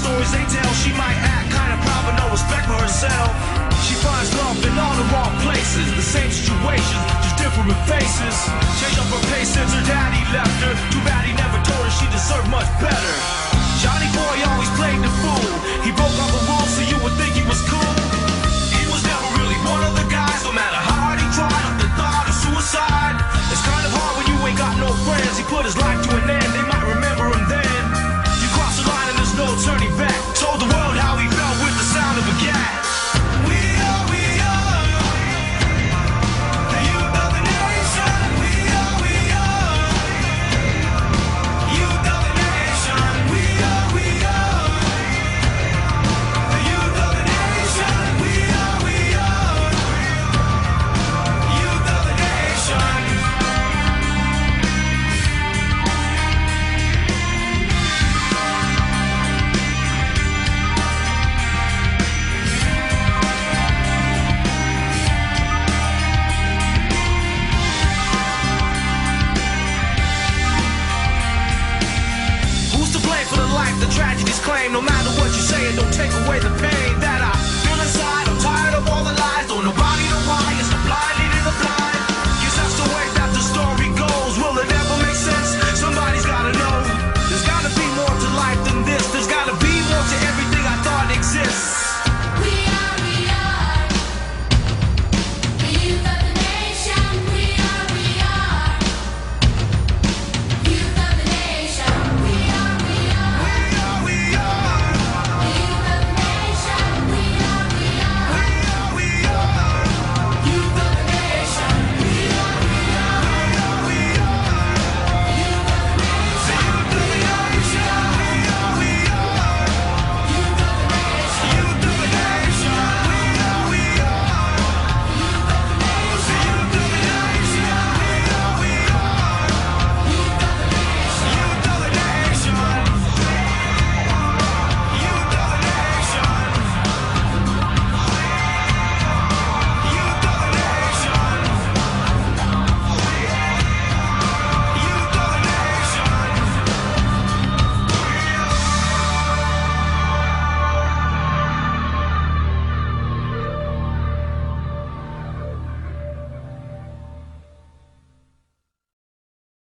stories they tell, she might act kind of proper, no respect for herself. She finds love in all the wrong places, the same situations, just different faces. Change up her pace since her daddy left her. Too bad he never told her she deserved much better. Johnny boy no matter what you say, it don't take away the pain.